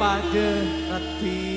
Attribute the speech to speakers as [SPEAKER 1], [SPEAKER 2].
[SPEAKER 1] pagã
[SPEAKER 2] a ti.